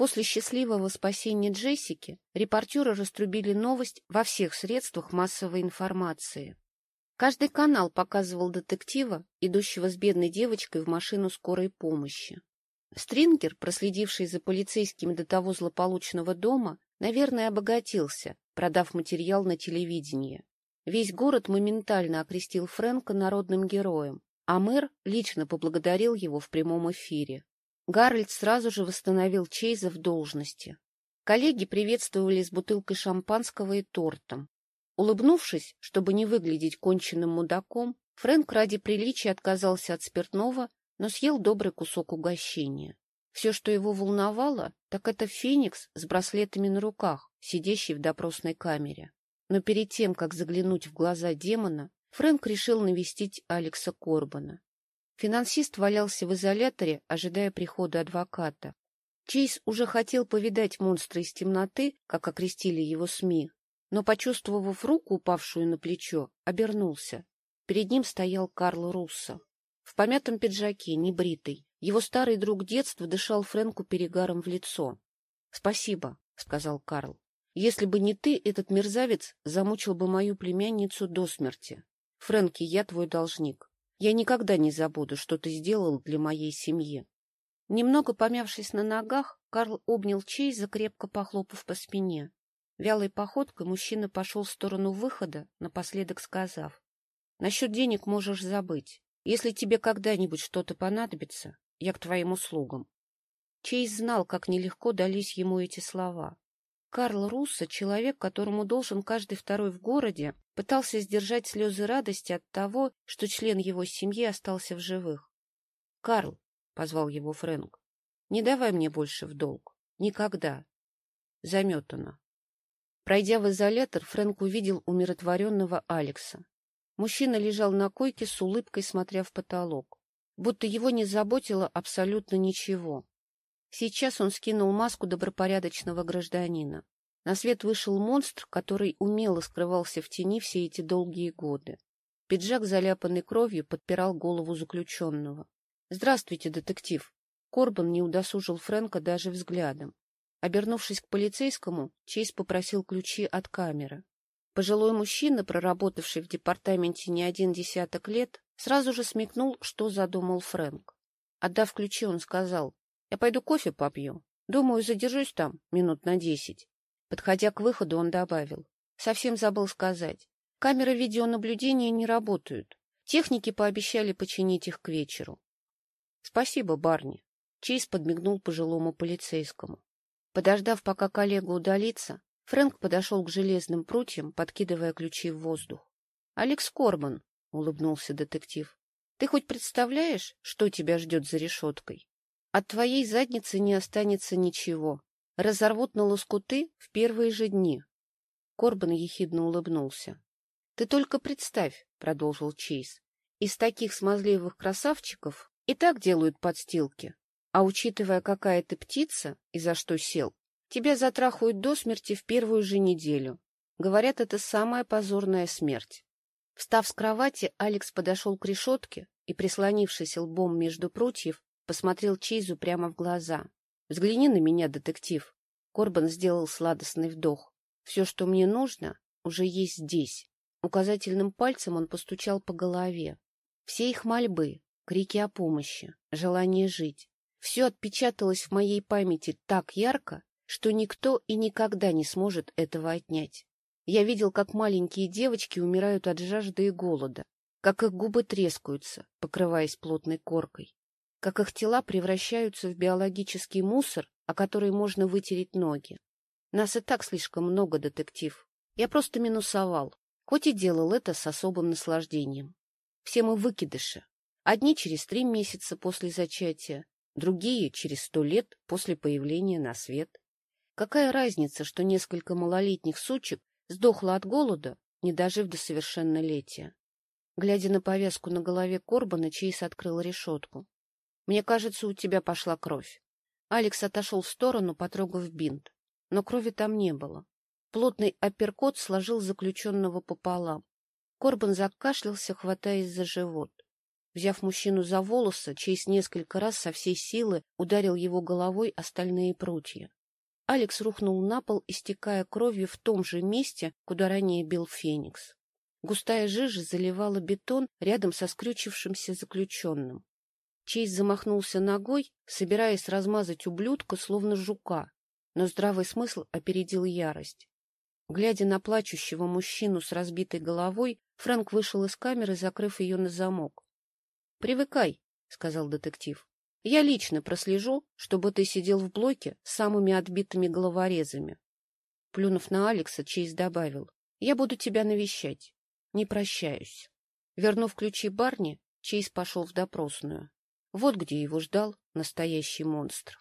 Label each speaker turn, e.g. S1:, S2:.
S1: После счастливого спасения Джессики репортеры раструбили новость во всех средствах массовой информации. Каждый канал показывал детектива, идущего с бедной девочкой в машину скорой помощи. Стрингер, проследивший за полицейским до того злополучного дома, наверное, обогатился, продав материал на телевидении. Весь город моментально окрестил Фрэнка народным героем, а мэр лично поблагодарил его в прямом эфире. Гарольд сразу же восстановил Чейза в должности. Коллеги приветствовали с бутылкой шампанского и тортом. Улыбнувшись, чтобы не выглядеть конченным мудаком, Фрэнк ради приличия отказался от спиртного, но съел добрый кусок угощения. Все, что его волновало, так это Феникс с браслетами на руках, сидящий в допросной камере. Но перед тем, как заглянуть в глаза демона, Фрэнк решил навестить Алекса Корбана. Финансист валялся в изоляторе, ожидая прихода адвоката. Чейз уже хотел повидать монстра из темноты, как окрестили его СМИ, но, почувствовав руку, упавшую на плечо, обернулся. Перед ним стоял Карл Руссо. В помятом пиджаке, небритый, его старый друг детства дышал Фрэнку перегаром в лицо. — Спасибо, — сказал Карл. — Если бы не ты, этот мерзавец замучил бы мою племянницу до смерти. Фрэнки, я твой должник. Я никогда не забуду, что ты сделал для моей семьи. Немного помявшись на ногах, Карл обнял Чейза, крепко похлопав по спине. Вялой походкой мужчина пошел в сторону выхода, напоследок сказав. — Насчет денег можешь забыть. Если тебе когда-нибудь что-то понадобится, я к твоим услугам. Чейз знал, как нелегко дались ему эти слова. Карл Руссо, человек, которому должен каждый второй в городе, пытался сдержать слезы радости от того, что член его семьи остался в живых. — Карл, — позвал его Фрэнк, — не давай мне больше в долг. Никогда. Заметано. Пройдя в изолятор, Фрэнк увидел умиротворенного Алекса. Мужчина лежал на койке с улыбкой, смотря в потолок, будто его не заботило абсолютно ничего. Сейчас он скинул маску добропорядочного гражданина. На свет вышел монстр, который умело скрывался в тени все эти долгие годы. Пиджак, заляпанный кровью, подпирал голову заключенного. — Здравствуйте, детектив. Корбан не удосужил Фрэнка даже взглядом. Обернувшись к полицейскому, Чейз попросил ключи от камеры. Пожилой мужчина, проработавший в департаменте не один десяток лет, сразу же смекнул, что задумал Фрэнк. Отдав ключи, он сказал, «Я пойду кофе попью. Думаю, задержусь там минут на десять». Подходя к выходу, он добавил, «Совсем забыл сказать. Камеры видеонаблюдения не работают. Техники пообещали починить их к вечеру». «Спасибо, Барни», — Чейз подмигнул пожилому полицейскому. Подождав, пока коллега удалится, Фрэнк подошел к железным прутьям, подкидывая ключи в воздух. — Алекс Корбан, — улыбнулся детектив, — ты хоть представляешь, что тебя ждет за решеткой? От твоей задницы не останется ничего. Разорвут на лоскуты в первые же дни. Корбан ехидно улыбнулся. — Ты только представь, — продолжил Чейз, — из таких смазливых красавчиков и так делают подстилки. А учитывая, какая ты птица и за что сел, тебя затрахают до смерти в первую же неделю. Говорят, это самая позорная смерть. Встав с кровати, Алекс подошел к решетке и, прислонившись лбом между прутьев, посмотрел Чейзу прямо в глаза. — Взгляни на меня, детектив. Корбан сделал сладостный вдох. — Все, что мне нужно, уже есть здесь. Указательным пальцем он постучал по голове. Все их мольбы, крики о помощи, желание жить, все отпечаталось в моей памяти так ярко, что никто и никогда не сможет этого отнять. Я видел, как маленькие девочки умирают от жажды и голода, как их губы трескаются, покрываясь плотной коркой, как их тела превращаются в биологический мусор, о который можно вытереть ноги. Нас и так слишком много, детектив. Я просто минусовал, хоть и делал это с особым наслаждением. Все мы выкидыши. Одни через три месяца после зачатия, другие через сто лет после появления на свет. Какая разница, что несколько малолетних сучек сдохло от голода, не дожив до совершеннолетия? Глядя на повязку на голове Корбана, Чейз открыл решетку. — Мне кажется, у тебя пошла кровь. Алекс отошел в сторону, потрогав бинт. Но крови там не было. Плотный апперкот сложил заключенного пополам. Корбан закашлялся, хватаясь за живот. Взяв мужчину за волосы, Чейз несколько раз со всей силы ударил его головой о стальные прутья. Алекс рухнул на пол, истекая кровью в том же месте, куда ранее бил Феникс. Густая жижа заливала бетон рядом со скрючившимся заключенным. Чейз замахнулся ногой, собираясь размазать ублюдка, словно жука, но здравый смысл опередил ярость. Глядя на плачущего мужчину с разбитой головой, Фрэнк вышел из камеры, закрыв ее на замок. — Привыкай, — сказал детектив. — Я лично прослежу, чтобы ты сидел в блоке с самыми отбитыми головорезами. Плюнув на Алекса, Чейз добавил. — Я буду тебя навещать. Не прощаюсь. Вернув ключи Барни, Чейз пошел в допросную. Вот где его ждал настоящий монстр.